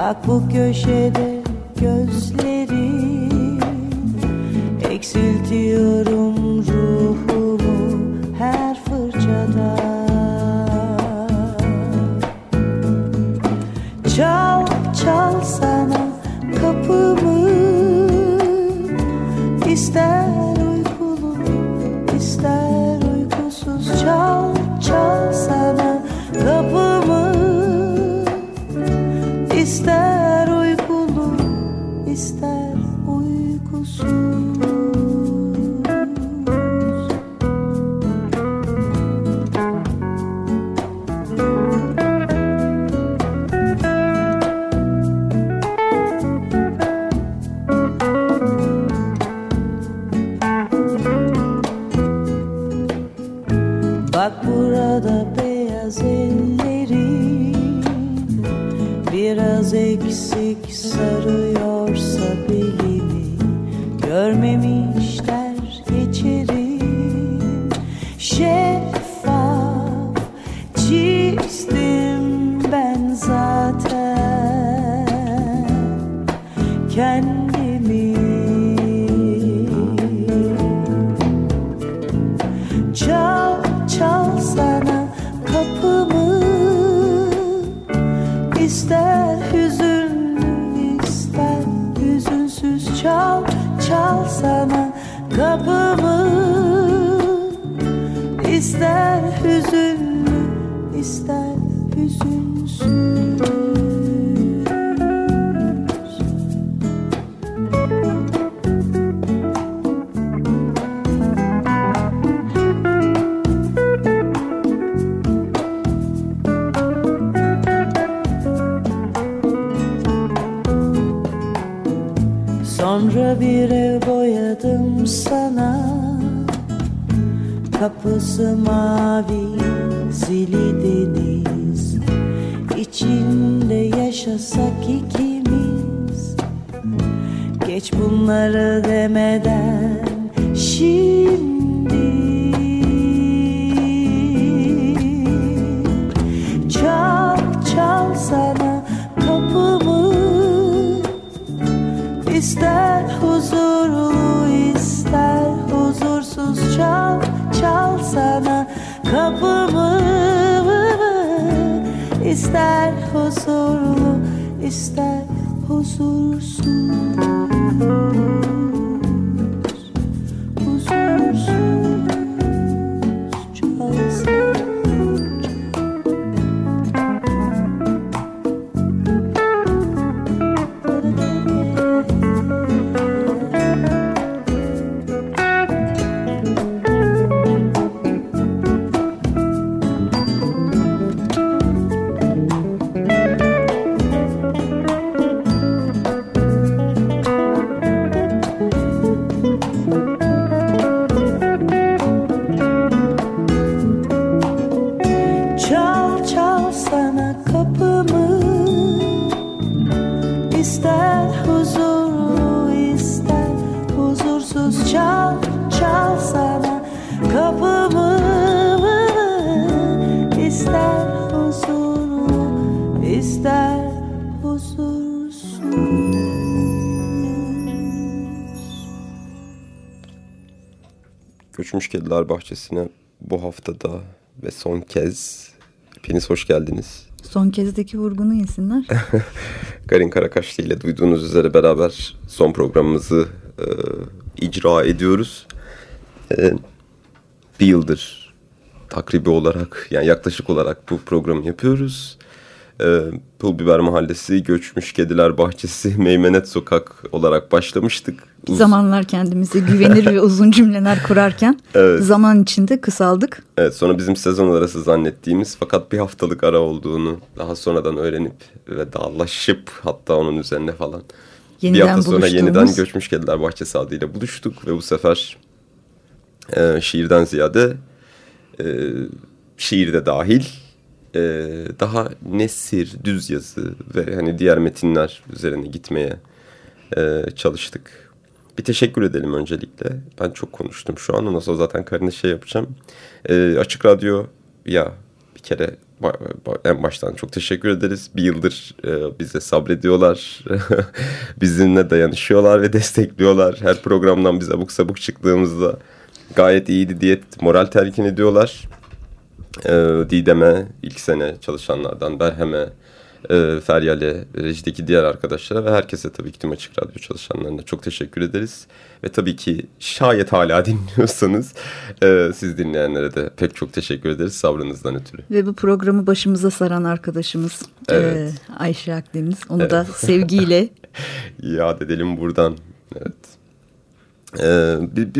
Bak bu köşede gözleri Eksiltiyorum ruhumu her fırçada. Çal Kapısı mavi zili deniz. İçinde yaşasak ikimiz. Geç bunları demeden şimdi İster huzurlu ister huzursuz çal çal sana kapımı. İster huzurlu ister huzursuz Göçmüş Kediler Bahçesi'ne bu haftada ve son kez hepiniz hoş geldiniz. Son kezdeki vurgunu yesinler. Karin Karakaşlı ile duyduğunuz üzere beraber son programımızı e, icra ediyoruz. E, bir yıldır takribi olarak yani yaklaşık olarak bu programı yapıyoruz. E, Pulbiber Mahallesi, Göçmüş Kediler Bahçesi, Meymenet Sokak olarak başlamıştık. Uz zamanlar kendimize güvenir ve uzun cümleler kurarken evet. zaman içinde kısaldık. Evet sonra bizim sezon arası zannettiğimiz fakat bir haftalık ara olduğunu daha sonradan öğrenip ve dağlaşıp hatta onun üzerine falan. Yeniden bir hafta sonra yeniden Göçmüş Kediler Bahçesi adıyla buluştuk ve bu sefer e, şiirden ziyade e, şiirde dahil e, daha nesir, düz yazı ve hani diğer metinler üzerine gitmeye e, çalıştık. Bir teşekkür edelim öncelikle. Ben çok konuştum şu an. Ondan sonra zaten Karin'e şey yapacağım. E, Açık Radyo ya bir kere en baştan çok teşekkür ederiz. Bir yıldır e, bize sabrediyorlar. Bizimle dayanışıyorlar ve destekliyorlar. Her programdan biz abuk sabuk çıktığımızda gayet iyiydi diye moral telkin ediyorlar e, Didem'e, ilk sene çalışanlardan Berhem'e, e, Feryal'e, rejideki diğer arkadaşlara ve herkese tabii ki tüm Açık Radyo çalışanlarına çok teşekkür ederiz. Ve tabii ki şayet hala dinliyorsanız e, siz dinleyenlere de pek çok teşekkür ederiz sabrınızdan ötürü. Ve bu programı başımıza saran arkadaşımız e, evet. e, Ayşe Akdeniz. Onu evet. da sevgiyle yad edelim buradan. Evet. Ee,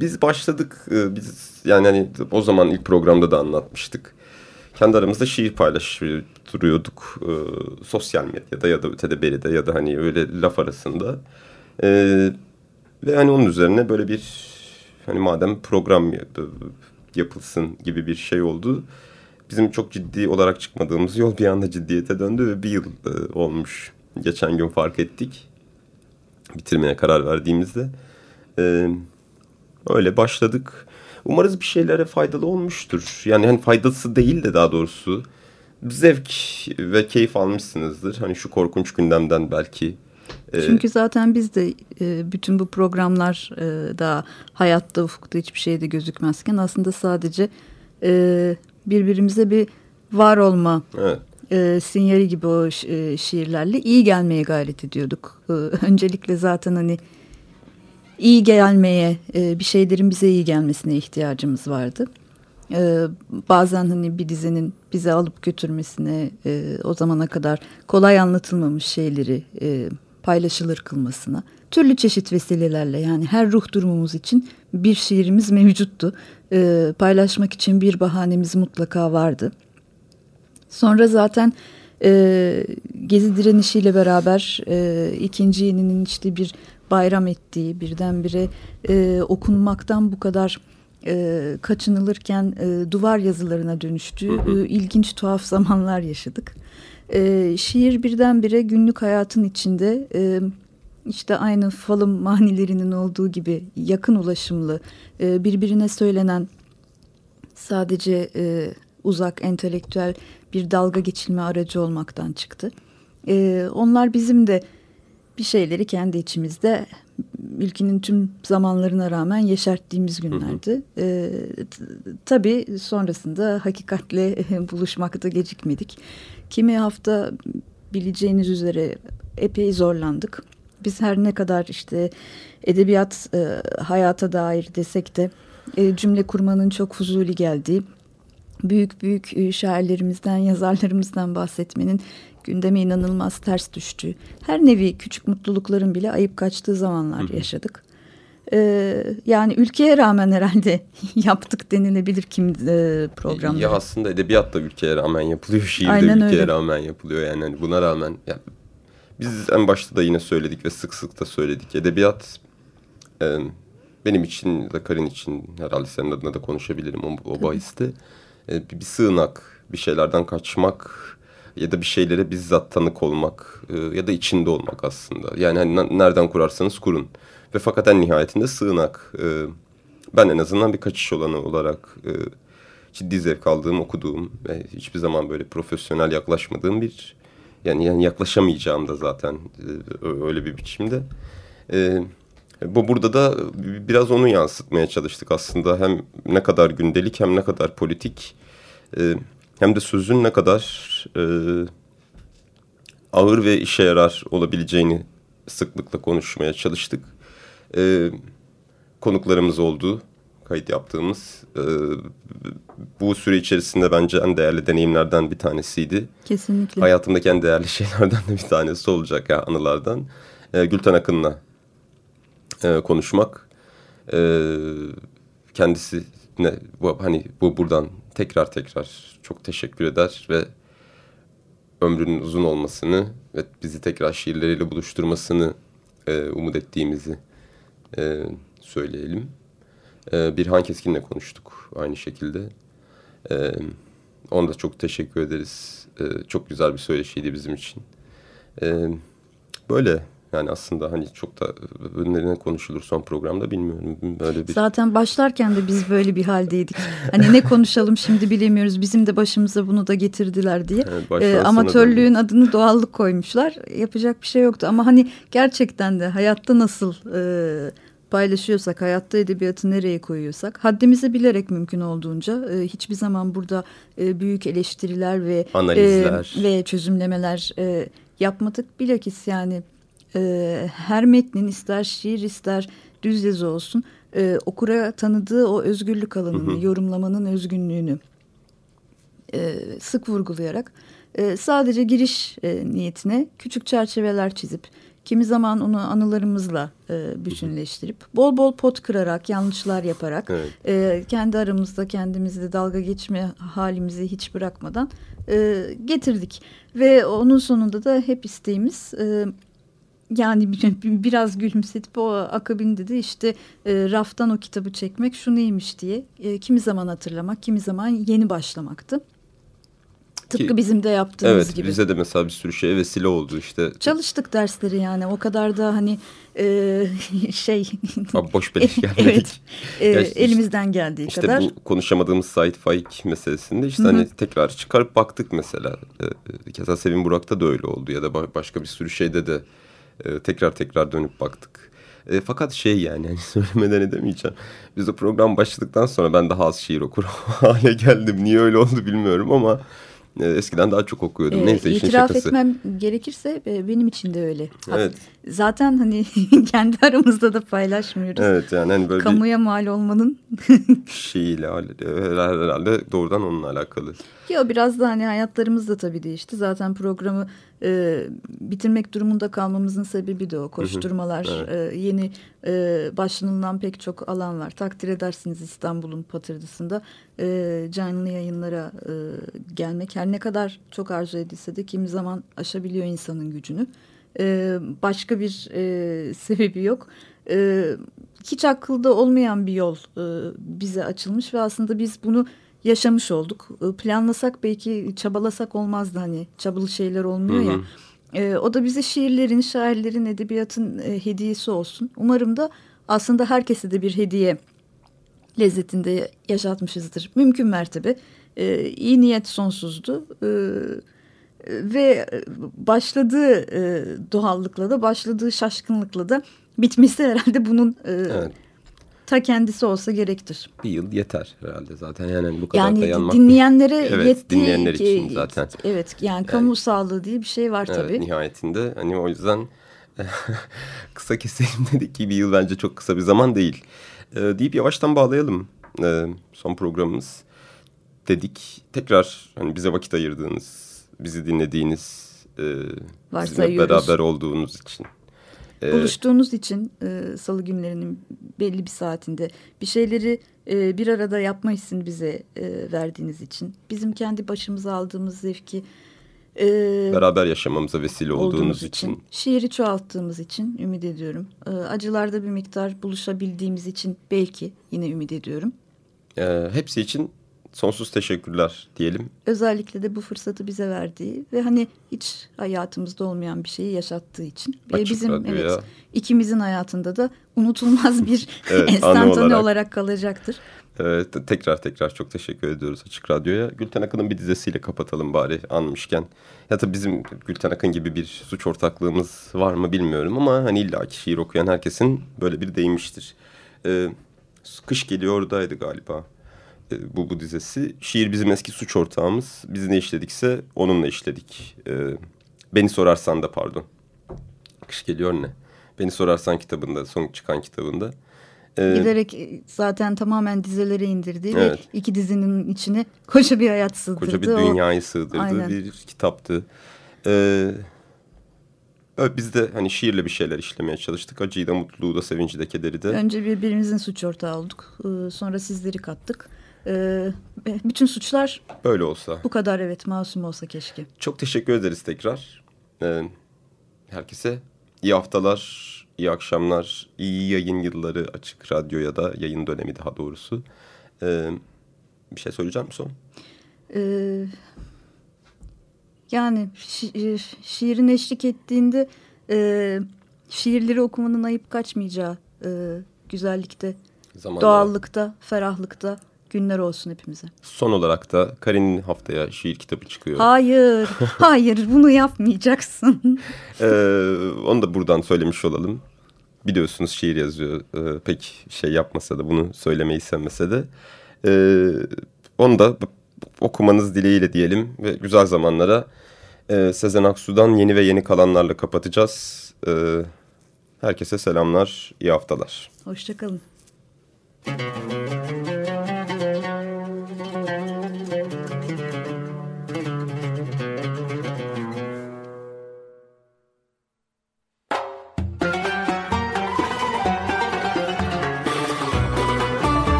biz başladık e, biz yani hani o zaman ilk programda da anlatmıştık. Kendi aramızda şiir paylaştırıyorduk e, sosyal medyada ya da ötede beride ya da hani öyle laf arasında. E, ve hani onun üzerine böyle bir hani madem program yapılsın gibi bir şey oldu. Bizim çok ciddi olarak çıkmadığımız yol bir anda ciddiyete döndü ve bir yıl e, olmuş. Geçen gün fark ettik. Bitirmeye karar verdiğimizde. E, öyle başladık. Umarız bir şeylere faydalı olmuştur. Yani hani faydası değil de daha doğrusu zevk ve keyif almışsınızdır. Hani şu korkunç gündemden belki. E, Çünkü zaten biz de e, bütün bu programlar e, daha hayatta ufukta hiçbir şeyde gözükmezken aslında sadece birbirimize bir var olma evet. sinyali gibi o şiirlerle iyi gelmeye gayret ediyorduk. Öncelikle zaten hani iyi gelmeye, e, bir şeylerin bize iyi gelmesine ihtiyacımız vardı. E, bazen hani bir dizinin bize alıp götürmesine, e, o zamana kadar kolay anlatılmamış şeyleri paylaşılır kılmasına, türlü çeşit vesilelerle yani her ruh durumumuz için bir şiirimiz mevcuttu. Paylaşmak için bir bahanemiz mutlaka vardı. Sonra zaten e, Gezi direnişiyle beraber e, ikinci yeninin işte bir bayram ettiği birdenbire e, okunmaktan bu kadar e, kaçınılırken e, duvar yazılarına dönüştüğü E, ilginç tuhaf zamanlar yaşadık. E, şiir birdenbire günlük hayatın içinde e, işte aynı falım manilerinin olduğu gibi yakın ulaşımlı e, birbirine söylenen sadece e, uzak entelektüel bir dalga geçilme aracı olmaktan çıktı. E, onlar bizim de bir şeyleri kendi içimizde ülkenin tüm zamanlarına rağmen yeşerttiğimiz günlerdi. Ee, tabii sonrasında hakikatle buluşmakta gecikmedik. Kimi hafta bileceğiniz üzere epey zorlandık. Biz her ne kadar işte edebiyat e, hayata dair desek de e, cümle kurmanın çok fuzuli geldiği, büyük büyük e, şairlerimizden, yazarlarımızdan bahsetmenin gündeme inanılmaz ters düştü. Her nevi küçük mutlulukların bile ayıp kaçtığı zamanlar Hı-hı. yaşadık. Ee, yani ülkeye rağmen herhalde yaptık denilebilir kim e, programda. Ya aslında edebiyat da ülkeye rağmen yapılıyor, şiir Aynen de ülkeye öyle. rağmen yapılıyor. Yani hani buna rağmen yani biz en başta da yine söyledik ve sık sık da söyledik. Edebiyat e, benim için de Karin için herhalde senin adına da konuşabilirim o, o bahiste. E, bir, bir sığınak, bir şeylerden kaçmak ya da bir şeylere bizzat tanık olmak e, ya da içinde olmak aslında. Yani hani nereden kurarsanız kurun. Ve fakat en nihayetinde sığınak. E, ben en azından bir kaçış olanı olarak e, ciddi zevk aldığım, okuduğum ve hiçbir zaman böyle profesyonel yaklaşmadığım bir yani, yani yaklaşamayacağım da zaten e, öyle bir biçimde. E, Bu burada da biraz onu yansıtmaya çalıştık aslında. Hem ne kadar gündelik hem ne kadar politik e, hem de sözün ne kadar e, ağır ve işe yarar olabileceğini sıklıkla konuşmaya çalıştık. E, konuklarımız oldu, kayıt yaptığımız. E, bu süre içerisinde bence en değerli deneyimlerden bir tanesiydi. Kesinlikle. Hayatımdaki en değerli şeylerden de bir tanesi olacak ya anılardan. E, Gülten Akın'la e, konuşmak. E, kendisine bu, hani bu buradan tekrar tekrar çok teşekkür eder ve ömrünün uzun olmasını ve bizi tekrar şiirleriyle buluşturmasını e, umut ettiğimizi e, söyleyelim. E, Birhan Keskin'le konuştuk aynı şekilde. E, ona da çok teşekkür ederiz. E, çok güzel bir söyleşiydi bizim için. E, böyle yani aslında hani çok da ne konuşulur son programda bilmiyorum. Böyle bir... Zaten başlarken de biz böyle bir haldeydik. Hani ne konuşalım şimdi bilemiyoruz. Bizim de başımıza bunu da getirdiler diye. Evet, ee, amatörlüğün adını doğallık koymuşlar. Yapacak bir şey yoktu. Ama hani gerçekten de hayatta nasıl e, paylaşıyorsak, hayatta edebiyatı nereye koyuyorsak haddimizi bilerek mümkün olduğunca e, hiçbir zaman burada e, büyük eleştiriler ve analizler e, ve çözümlemeler e, yapmadık. Bilakis yani e, her metnin ister şiir ister düz yazı olsun e, okura tanıdığı o özgürlük alanını, hı hı. yorumlamanın özgünlüğünü e, sık vurgulayarak e, sadece giriş e, niyetine küçük çerçeveler çizip kimi zaman onu anılarımızla e, bütünleştirip bol bol pot kırarak yanlışlar yaparak evet. e, kendi aramızda kendimizle dalga geçme halimizi hiç bırakmadan e, getirdik ve onun sonunda da hep isteğimiz e, yani biraz gülümsetip o akabinde de işte e, raftan o kitabı çekmek şu neymiş diye e, kimi zaman hatırlamak kimi zaman yeni başlamaktı. Tıpkı Ki, bizim de yaptığımız evet, gibi. Evet de mesela bir sürü şeye vesile oldu işte. Çalıştık dersleri yani o kadar da hani e, şey. Abi boş beleş gelmedik. evet e, elimizden geldiği işte kadar. İşte bu konuşamadığımız Sait Faik meselesinde işte Hı -hı. hani tekrar çıkarıp baktık mesela. E, keza Sevin Burak'ta da öyle oldu ya da başka bir sürü şeyde de e, tekrar tekrar dönüp baktık. E, fakat şey yani hani söylemeden edemeyeceğim. Biz o program başladıktan sonra ben daha az şiir okur hale geldim. Niye öyle oldu bilmiyorum ama e, eskiden daha çok okuyordum. E, Neyse işin itiraf şakası. etmem gerekirse e, benim için de öyle. Evet. Zaten hani kendi aramızda da paylaşmıyoruz. Evet yani hani böyle Kamuya mal olmanın şeyiyle herhalde doğrudan onunla alakalı. Yok biraz da hani hayatlarımız da tabii değişti. Zaten programı e, bitirmek durumunda kalmamızın sebebi de o. Koşturmalar, hı hı, evet. e, yeni e, başlanılan pek çok alan var. Takdir edersiniz İstanbul'un patırdısında e, canlı yayınlara e, gelmek her ne kadar çok arzu edilse de kimi zaman aşabiliyor insanın gücünü. E, başka bir e, sebebi yok. E, hiç akılda olmayan bir yol e, bize açılmış ve aslında biz bunu yaşamış olduk. E, planlasak belki çabalasak olmazdı hani çabalı şeyler olmuyor Hı -hı. ya. E, o da bize şiirlerin, şairlerin, edebiyatın e, hediyesi olsun. Umarım da aslında herkese de bir hediye lezzetinde yaşatmışızdır. Mümkün mertebe. E, iyi niyet sonsuzdu. E, ve başladığı e, doğallıkla da başladığı şaşkınlıkla da bitmesi herhalde bunun e, evet ta kendisi olsa gerektir. Bir yıl yeter herhalde zaten yani bu kadar yani dayanmak. dinleyenlere evet, yetti. dinleyenler için zaten. Evet yani kamu yani, sağlığı diye bir şey var evet, tabii. Nihayetinde hani o yüzden kısa keselim dedik ki bir yıl bence çok kısa bir zaman değil. Ee, deyip yavaştan bağlayalım ee, son programımız dedik. Tekrar hani bize vakit ayırdığınız, bizi dinlediğiniz, e, bizimle beraber olduğunuz için ee, Buluştuğunuz için e, salı günlerinin belli bir saatinde bir şeyleri e, bir arada yapma hissini bize e, verdiğiniz için bizim kendi başımıza aldığımız zevki e, beraber yaşamamıza vesile olduğunuz, olduğunuz için. için şiiri çoğalttığımız için ümit ediyorum. E, acılarda bir miktar buluşabildiğimiz için belki yine ümit ediyorum. E, hepsi için sonsuz teşekkürler diyelim. Özellikle de bu fırsatı bize verdiği ve hani hiç hayatımızda olmayan bir şeyi yaşattığı için. Açık Bizim evet ya. ikimizin hayatında da unutulmaz bir evet, enstantane olarak. olarak kalacaktır. Ee, tekrar tekrar çok teşekkür ediyoruz Açık Radyo'ya. Gülten Akın'ın bir dizesiyle kapatalım bari anmışken. Ya da bizim Gülten Akın gibi bir suç ortaklığımız var mı bilmiyorum ama hani illaki şiir okuyan herkesin böyle bir değmiştir. Ee, kış geliyordaydı galiba e, bu, bu dizesi. Şiir bizim eski suç ortağımız. Biz ne işledikse onunla işledik. Ee, beni sorarsan da pardon. Kış geliyor ne? Beni sorarsan kitabında, son çıkan kitabında. Ee, Giderek e, zaten tamamen dizelere indirdi evet. ve iki dizinin içine koca bir hayat sığdırdı. Koca bir dünyayı o... sığdırdı Aynen. bir kitaptı. Ee, biz de hani şiirle bir şeyler işlemeye çalıştık. Acıyı da, mutluluğu da, sevinci de, kederi de. Önce birbirimizin suç ortağı olduk. Ee, sonra sizleri kattık. Ee, bütün suçlar... Böyle olsa. Bu kadar evet masum olsa keşke. Çok teşekkür ederiz tekrar. Ee, herkese iyi haftalar, iyi akşamlar, iyi yayın yılları Açık Radyo'ya da yayın dönemi daha doğrusu. Ee, bir şey söyleyeceğim mi son? Ee, yani şi e, şiirin eşlik ettiğinde e, şiirleri okumanın ayıp kaçmayacağı e, güzellikte, Zamanla. doğallıkta, ferahlıkta günler olsun hepimize. Son olarak da Karin'in haftaya şiir kitabı çıkıyor. Hayır, hayır bunu yapmayacaksın. ee, onu da buradan söylemiş olalım. Biliyorsunuz şiir yazıyor. Ee, pek şey yapmasa da bunu söylemeyi sevmese de. Ee, onu da okumanız dileğiyle diyelim ve güzel zamanlara e, Sezen Aksu'dan yeni ve yeni kalanlarla kapatacağız. Ee, herkese selamlar, iyi haftalar. Hoşçakalın.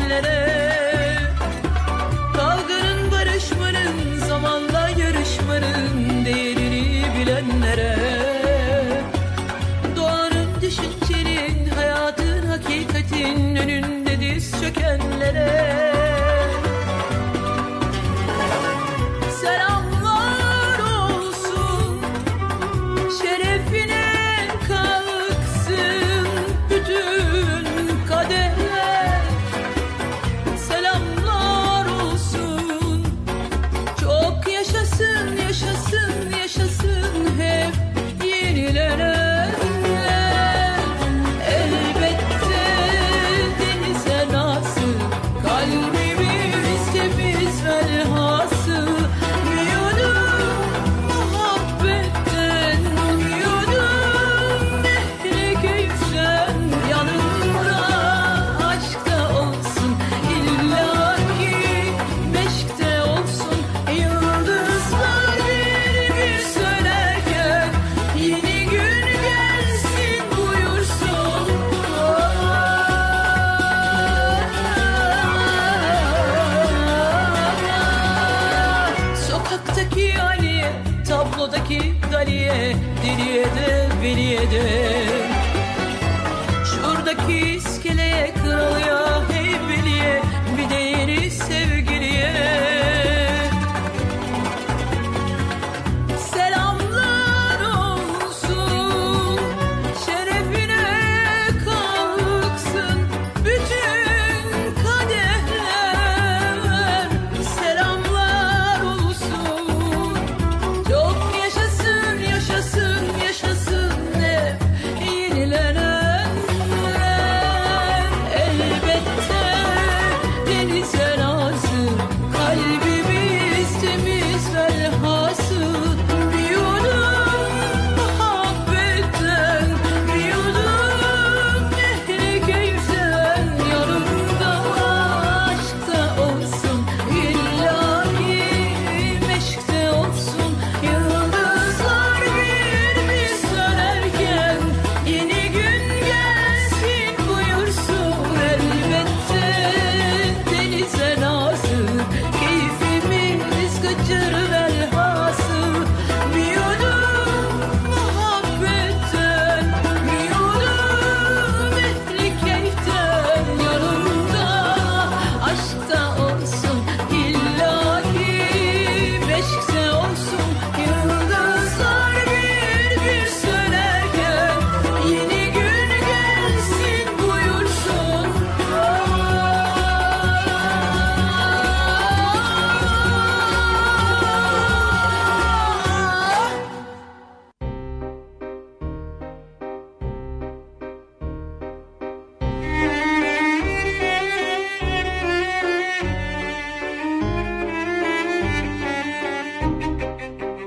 gidenlere Galiye Tablodaki Galiye Deliye de veliye de. Şuradaki iskeleye kralıya Hey